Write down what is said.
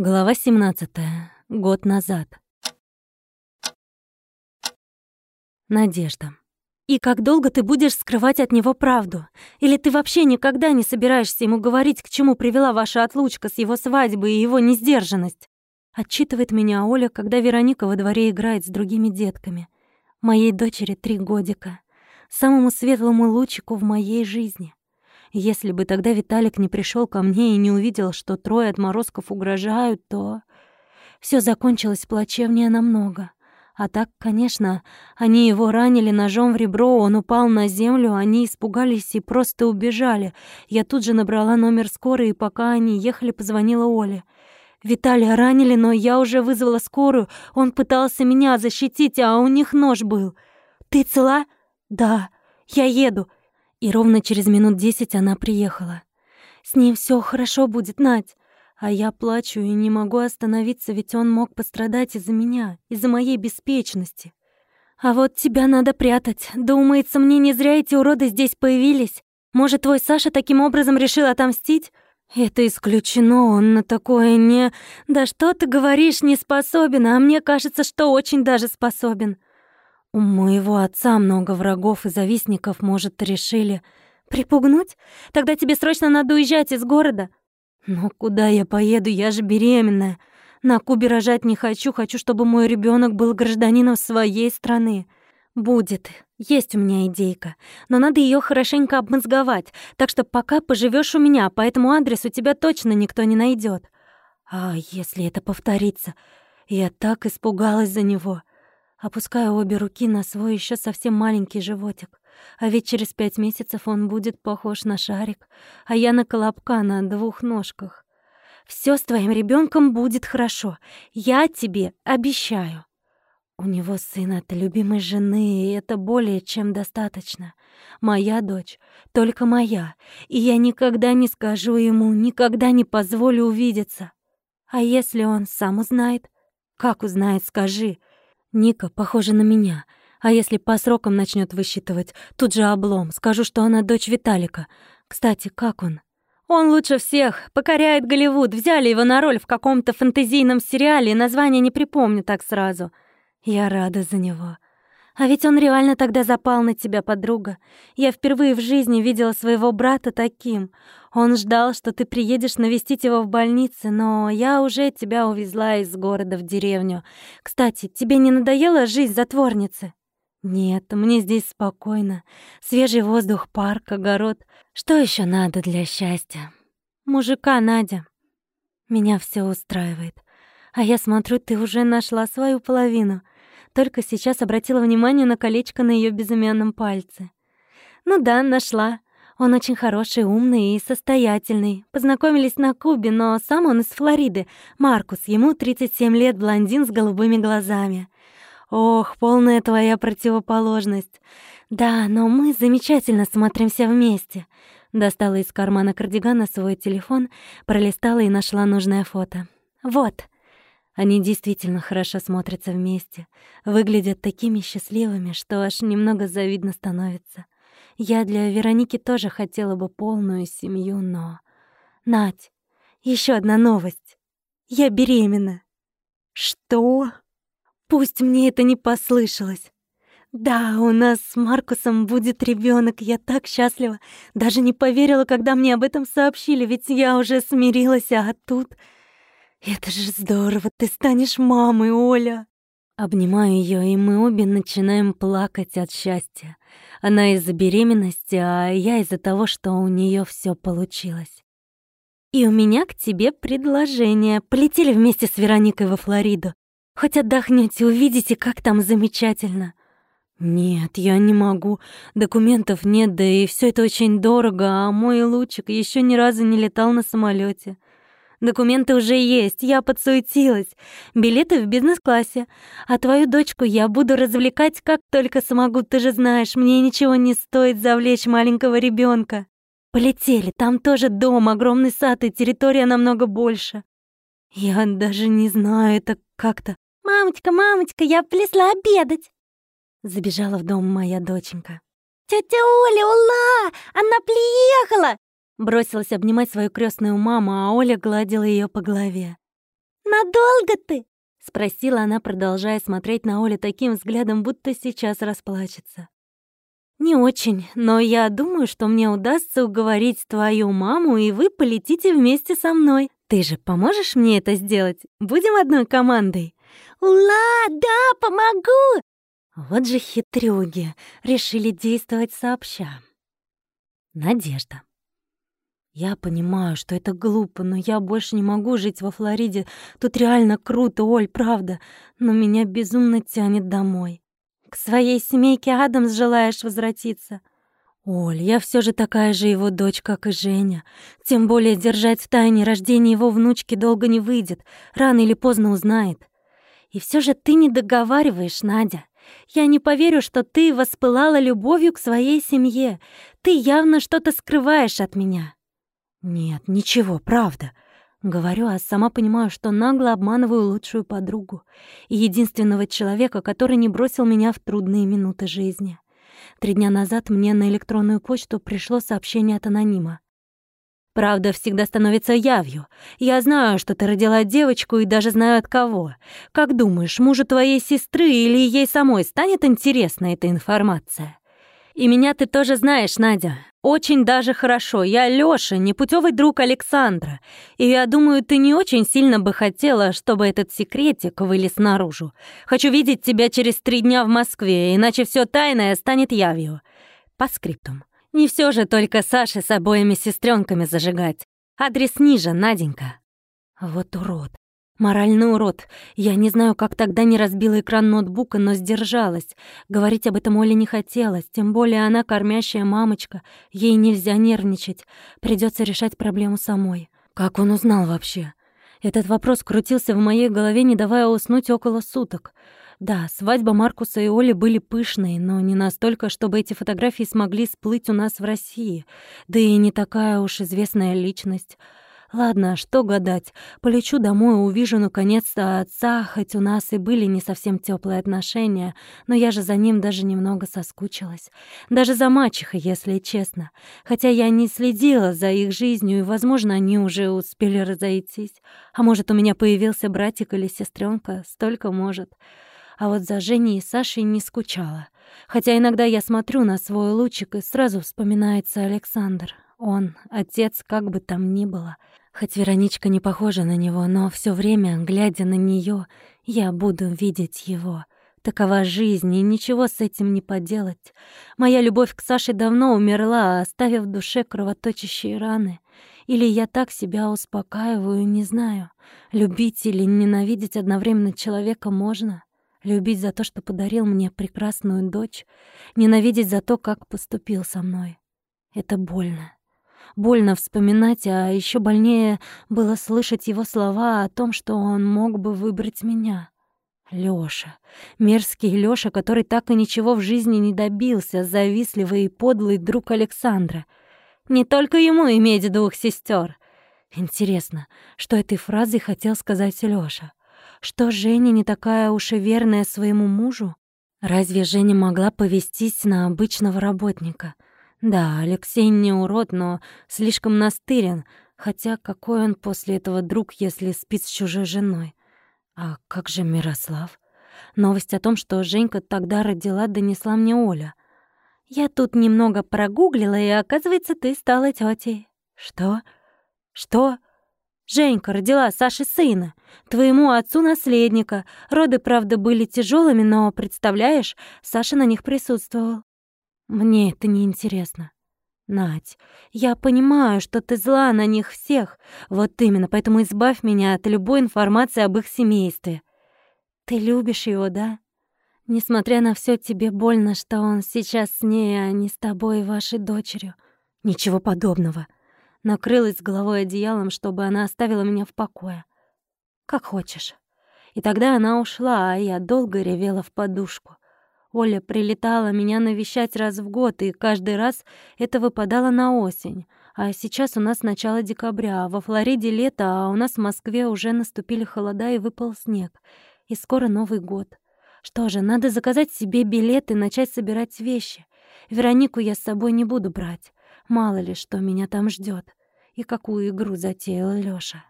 Глава 17. Год назад. Надежда. И как долго ты будешь скрывать от него правду? Или ты вообще никогда не собираешься ему говорить, к чему привела ваша отлучка с его свадьбы и его несдержанность? Отчитывает меня Оля, когда Вероника во дворе играет с другими детками. Моей дочери три годика. Самому светлому лучику в моей жизни. Если бы тогда Виталик не пришел ко мне и не увидел, что трое отморозков угрожают, то... все закончилось плачевнее намного. А так, конечно, они его ранили ножом в ребро, он упал на землю, они испугались и просто убежали. Я тут же набрала номер скорой, и пока они ехали, позвонила Оле. Виталия ранили, но я уже вызвала скорую. Он пытался меня защитить, а у них нож был. «Ты цела?» «Да, я еду. И ровно через минут десять она приехала. «С ним все хорошо будет, Надь!» А я плачу и не могу остановиться, ведь он мог пострадать из-за меня, из-за моей беспечности. А вот тебя надо прятать. Думается, мне не зря эти уроды здесь появились. Может, твой Саша таким образом решил отомстить? Это исключено, он на такое не... Да что ты говоришь, не способен, а мне кажется, что очень даже способен. У моего отца много врагов и завистников, может, решили... Припугнуть? Тогда тебе срочно надо уезжать из города. Но куда я поеду? Я же беременная. На Кубе рожать не хочу, хочу, чтобы мой ребенок был гражданином своей страны. Будет. Есть у меня идейка. Но надо ее хорошенько обмозговать. Так что пока поживешь у меня, по этому адресу тебя точно никто не найдет. А если это повторится? Я так испугалась за него. Опускаю обе руки на свой еще совсем маленький животик. А ведь через пять месяцев он будет похож на шарик, а я на колобка на двух ножках. Все с твоим ребенком будет хорошо. Я тебе обещаю. У него сын от любимой жены, и это более чем достаточно. Моя дочь, только моя, и я никогда не скажу ему, никогда не позволю увидеться. А если он сам узнает? Как узнает, скажи. Ника похожа на меня. А если по срокам начнет высчитывать, тут же облом. Скажу, что она дочь Виталика. Кстати, как он? Он лучше всех, покоряет Голливуд. Взяли его на роль в каком-то фэнтезийном сериале, и название не припомню так сразу. Я рада за него. А ведь он реально тогда запал на тебя, подруга. Я впервые в жизни видела своего брата таким. Он ждал, что ты приедешь навестить его в больнице, но я уже тебя увезла из города в деревню. Кстати, тебе не надоела жизнь затворницы? Нет, мне здесь спокойно. Свежий воздух, парк, огород. Что еще надо для счастья? Мужика, Надя. Меня все устраивает. А я смотрю, ты уже нашла свою половину — только сейчас обратила внимание на колечко на ее безымянном пальце. «Ну да, нашла. Он очень хороший, умный и состоятельный. Познакомились на Кубе, но сам он из Флориды. Маркус, ему 37 лет, блондин с голубыми глазами. Ох, полная твоя противоположность. Да, но мы замечательно смотримся вместе». Достала из кармана кардигана свой телефон, пролистала и нашла нужное фото. «Вот». Они действительно хорошо смотрятся вместе, выглядят такими счастливыми, что аж немного завидно становится. Я для Вероники тоже хотела бы полную семью, но... Надь, еще одна новость. Я беременна. Что? Пусть мне это не послышалось. Да, у нас с Маркусом будет ребенок. Я так счастлива. Даже не поверила, когда мне об этом сообщили, ведь я уже смирилась, а тут... «Это же здорово, ты станешь мамой, Оля!» Обнимаю ее, и мы обе начинаем плакать от счастья. Она из-за беременности, а я из-за того, что у нее все получилось. «И у меня к тебе предложение. Полетели вместе с Вероникой во Флориду. Хоть отдохнете, увидите, как там замечательно». «Нет, я не могу. Документов нет, да и все это очень дорого, а мой лучик еще ни разу не летал на самолете. Документы уже есть, я подсуетилась. Билеты в бизнес-классе. А твою дочку я буду развлекать как только смогу, ты же знаешь, мне ничего не стоит завлечь маленького ребенка. Полетели, там тоже дом, огромный сад и территория намного больше. Я даже не знаю, это как-то... «Мамочка, мамочка, я плесла обедать!» Забежала в дом моя доченька. «Тётя Оля, ула! Она приехала! Бросилась обнимать свою крестную маму, а Оля гладила ее по голове. «Надолго ты?» — спросила она, продолжая смотреть на Олю таким взглядом, будто сейчас расплачется. «Не очень, но я думаю, что мне удастся уговорить твою маму, и вы полетите вместе со мной. Ты же поможешь мне это сделать? Будем одной командой?» «Ула, да, помогу!» Вот же хитрюги, решили действовать сообща. Надежда. Я понимаю, что это глупо, но я больше не могу жить во Флориде. Тут реально круто, Оль, правда. Но меня безумно тянет домой. К своей семейке Адамс желаешь возвратиться? Оль, я все же такая же его дочь, как и Женя. Тем более держать в тайне рождение его внучки долго не выйдет. Рано или поздно узнает. И все же ты не договариваешь, Надя. Я не поверю, что ты воспылала любовью к своей семье. Ты явно что-то скрываешь от меня. Нет, ничего, правда. Говорю, а сама понимаю, что нагло обманываю лучшую подругу и единственного человека, который не бросил меня в трудные минуты жизни. Три дня назад мне на электронную почту пришло сообщение от анонима. Правда всегда становится явью. Я знаю, что ты родила девочку и даже знаю от кого. Как думаешь, мужу твоей сестры или ей самой станет интересна эта информация? И меня ты тоже знаешь, Надя. Очень даже хорошо. Я Лёша, непутевый друг Александра. И я думаю, ты не очень сильно бы хотела, чтобы этот секретик вылез наружу. Хочу видеть тебя через три дня в Москве, иначе все тайное станет явью. По скриптум. Не все же только Саше с обоими сестренками зажигать. Адрес ниже, Наденька. Вот урод. Моральный урод. Я не знаю, как тогда не разбила экран ноутбука, но сдержалась. Говорить об этом Оле не хотелось, тем более она кормящая мамочка. Ей нельзя нервничать. Придется решать проблему самой. Как он узнал вообще? Этот вопрос крутился в моей голове, не давая уснуть около суток. Да, свадьба Маркуса и Оли были пышные, но не настолько, чтобы эти фотографии смогли всплыть у нас в России. Да и не такая уж известная личность. Ладно, что гадать. Полечу домой, увижу наконец-то отца, хоть у нас и были не совсем теплые отношения, но я же за ним даже немного соскучилась. Даже за мачехой, если честно. Хотя я не следила за их жизнью, и, возможно, они уже успели разойтись. А может, у меня появился братик или сестренка, столько может. А вот за Женей и Сашей не скучала. Хотя иногда я смотрю на свой лучик, и сразу вспоминается Александр. Он, отец, как бы там ни было. Хоть Вероничка не похожа на него, но все время, глядя на нее, я буду видеть его. Такова жизнь, и ничего с этим не поделать. Моя любовь к Саше давно умерла, оставив в душе кровоточащие раны. Или я так себя успокаиваю, не знаю. Любить или ненавидеть одновременно человека можно. Любить за то, что подарил мне прекрасную дочь, ненавидеть за то, как поступил со мной. Это больно. Больно вспоминать, а еще больнее было слышать его слова о том, что он мог бы выбрать меня. Лёша. Мерзкий Лёша, который так и ничего в жизни не добился, завистливый и подлый друг Александра. Не только ему иметь двух сестер. Интересно, что этой фразой хотел сказать Лёша? Что Женя не такая уж и верная своему мужу? Разве Женя могла повестись на обычного работника? Да, Алексей не урод, но слишком настырен, хотя какой он после этого друг, если спит с чужой женой? А как же Мирослав? Новость о том, что Женька тогда родила, донесла мне Оля. Я тут немного прогуглила, и оказывается, ты стала тетей. Что? Что? Женька родила Саше сына, твоему отцу наследника. Роды, правда, были тяжелыми, но, представляешь, Саша на них присутствовал. Мне это не интересно. Надь, я понимаю, что ты зла на них всех. Вот именно, поэтому избавь меня от любой информации об их семействе. Ты любишь его, да? Несмотря на все, тебе больно, что он сейчас с ней, а не с тобой и вашей дочерью. Ничего подобного накрылась головой одеялом, чтобы она оставила меня в покое. Как хочешь. И тогда она ушла, а я долго ревела в подушку. Оля прилетала меня навещать раз в год, и каждый раз это выпадало на осень. А сейчас у нас начало декабря, а во Флориде лето, а у нас в Москве уже наступили холода и выпал снег. И скоро Новый год. Что же, надо заказать себе билет и начать собирать вещи. Веронику я с собой не буду брать. Мало ли, что меня там ждет и какую игру затеял Лёша.